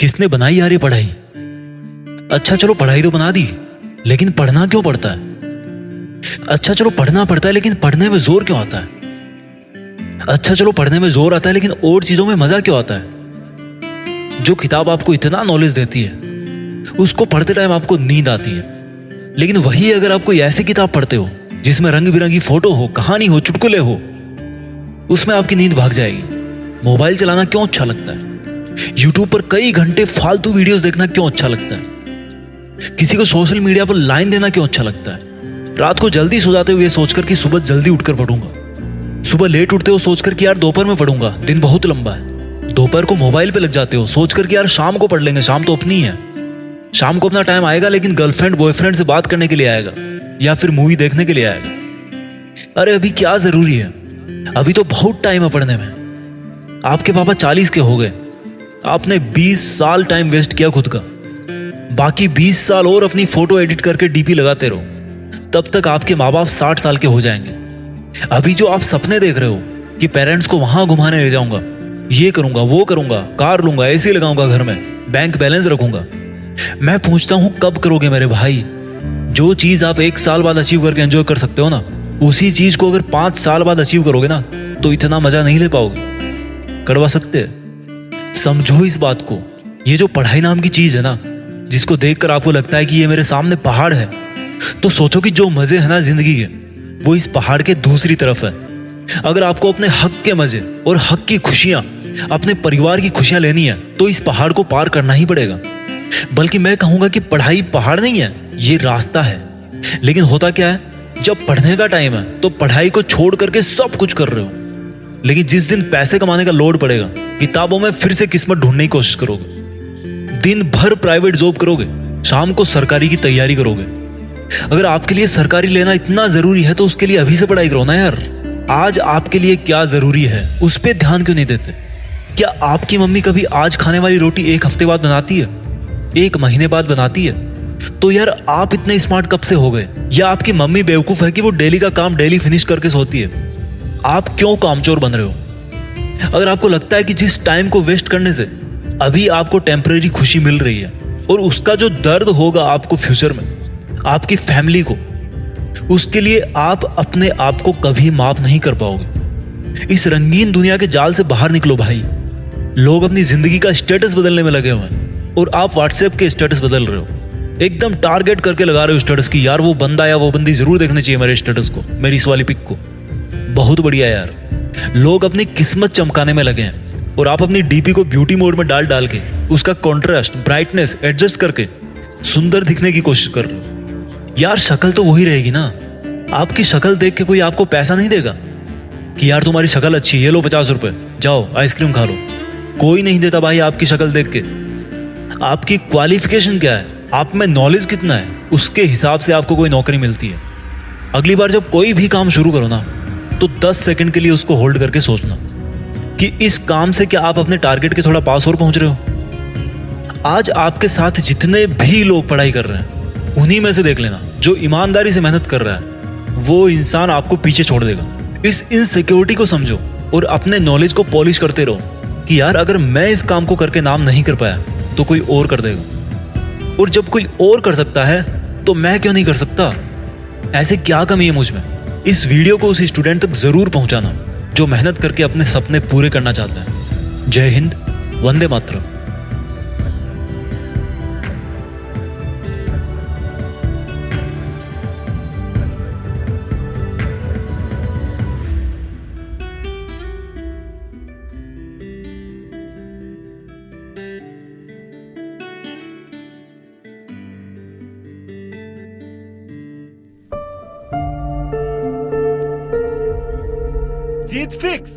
किसने बनाई यार ये पढ़ाई? अच्छा चलो पढ़ाई तो बना दी, लेकिन पढ़ना क्यों पड़ता है? अच्छा चलो पढ़ना पड़ता है, लेकिन पढ़ने में ज़ोर क्यों आता है? अच्छा चलो पढ़ने में ज़ोर आता है, लेकिन और चीज़ों में मज़ा क्यों आता है? जो किताब आपको इतना नॉलेज देती है, उसको पढ़ते टाइम आपको नींद आती है। लेकिन वही अगर आप कोई ऐसी किताब पढ़ते हो, जिसमें रंग बिरंगी फ़ोटो हो, कहानी हो, चुटकुले हो, उसमें आपकी नींद भाग जाएगी। मोबाइल चलाना क्यों अच्छा लगता है? यूट्यूब पर कई घंटे फालतू वीडियोस देखना क्यों अच्छा लगता है? किसी को सोशल मीडिया पर लाइन देना क्यों अच्छा लगता है? रात को जल्दी सो जाते हुए सोचकर कि सुबह जल्दी उठकर पढ़ूँगा। सुबह लेट उठते हो सोचकर कि यार दोपहर में पढ़ूँगा, दिन बहुत लंबा है। दोपहर को मोबाइल पे लग जाते हो, सोचकर कि यार शाम को पढ़ लेंगे, शाम तो अपनी है। शाम को अपना टाइम आएगा लेकिन गर्लफ्रेंड बॉयफ्रेंड से बात करने के लिए आएगा, या फिर मूवी देखने के लिए आएगा। अरे अभी क्या ज़रूरी है? अभी तो बहुत टाइम है पढ़ने में। आपके पापा चालीस के हो गए। आपने बीस साल टाइम वेस्ट किया खुद का। बाकी बीस साल और अपनी फ़ोटो एडिट करके डीपी लगाते रहो। तब तक आपके माँ बाप साठ साल के हो जाएँगे। अभी जो आप सपने देख रहे हो कि पेरेंट्स को वहाँ घुमाने ले जाऊँगा, ये करूँगा, वो करूँगा, कार लूँगा एसी लगाऊँगा घर में बैंक बैलेंस रखूँगा। मैं पूछता हूँ, कब करोगे मेरे भाई? जो चीज़ आप एक साल बाद अचीव करके एंजॉय कर सकते हो ना, उसी चीज़ को अगर पाँच साल बाद अचीव करोगे ना तो इतना मज़ा नहीं ले पाओगे। कड़वा सकते समझो इस बात को। ये जो पढ़ाई नाम की चीज़ है ना, जिसको देखकर आपको लगता है कि ये मेरे सामने पहाड़ है तो सोचो कि जो मज़े है ना ज़िंदगी के, वो इस पहाड़ के दूसरी तरफ़ है। अगर आपको अपने हक के मज़े और हक की खुशियाँ, अपने परिवार की खुशियाँ लेनी है तो इस पहाड़ को पार करना ही पड़ेगा। बल्कि मैं कहूँगा कि पढ़ाई पहाड़ नहीं है, ये रास्ता है। लेकिन होता क्या है, जब पढ़ने का टाइम है तो पढ़ाई को छोड़ करके सब कुछ कर रहे हो। लेकिन जिस दिन पैसे कमाने का लोड पड़ेगा, किताबों में फिर से किस्मत ढूँढने की कोशिश करोगे। दिन भर प्राइवेट जॉब करोगे, शाम को सरकारी की तैयारी करोगे। अगर आपके लिए सरकारी लेना इतना ज़रूरी है तो उसके लिए अभी से पढ़ाई करो ना यार। आज आपके लिए क्या ज़रूरी है, उस पर ध्यान क्यों नहीं देते? क्या आपकी मम्मी कभी आज खाने वाली रोटी एक हफ़्ते बाद बनाती है? एक महीने बाद बनाती है? तो यार, आप इतने स्मार्ट कब से हो गए? या आपकी मम्मी बेवकूफ़ है कि वो डेली का काम डेली फिनिश करके सोती है? आप क्यों कामचोर बन रहे हो? अगर आपको लगता है कि जिस टाइम को वेस्ट करने से अभी आपको टेम्परेरी खुशी मिल रही है और उसका जो दर्द होगा आपको फ्यूचर में, आपकी फैमिली को, उसके लिए आप अपने आप को कभी माफ़ नहीं कर पाओगे। इस रंगीन दुनिया के जाल से बाहर निकलो भाई। लोग अपनी ज़िंदगी का स्टेटस बदलने में लगे हुए हैं और आप व्हाट्सएप के स्टेटस बदल रहे हो। एकदम टारगेट करके लगा रहे हो स्टेटस की यार वो बंदा या वो बंदी ज़रूर देखनी चाहिए मेरे स्टेटस को, मेरी इस वाली पिक को। बहुत बढ़िया यार। लोग अपनी किस्मत चमकाने में लगे हैं और आप अपनी डीपी को ब्यूटी मोड में डाल डाल के उसका कॉन्ट्रास्ट ब्राइटनेस एडजस्ट करके सुंदर दिखने की कोशिश कर रहे हो। यार, शक्ल तो वही रहेगी ना। आपकी शक्ल देख के कोई आपको पैसा नहीं देगा? कि यार, तुम्हारी शक्ल अच्छी है, ये लो पचास रुपए। जाओ आइसक्रीम खा लो। कोई नहीं देता भाई आपकी शक्ल देख के। आपकी क्वालिफिकेशन क्या है? आप में नॉलेज कितना है? उसके हिसाब से आपको कोई नौकरी मिलती है। अगली बार जब कोई भी काम शुरू करो ना तो 10 सेकंड के लिए उसको होल्ड करके सोचना कि इस काम से क्या आप अपने टारगेट के थोड़ा पास और पहुँच रहे हो? आज आपके साथ जितने भी लोग पढ़ाई कर रहे हैं, उन्हीं में से देख लेना। जो ईमानदारी से मेहनत कर रहा है, वो इंसान आपको पीछे छोड़ देगा। इस इनसिक्योरिटी को समझो और अपने नॉलेज को पॉलिश करते रहो कि यार, अगर मैं इस काम को करके नाम नहीं कर पाया तो कोई और कर देगा। और जब कोई और कर सकता है तो मैं क्यों नहीं कर सकता? ऐसे क्या कमी है मुझमें? इस वीडियो को उस स्टूडेंट तक ज़रूर पहुंचाना, जो मेहनत करके अपने सपने पूरे करना चाहता है। जय हिंद, वंदे मातरम। जीत फिक्स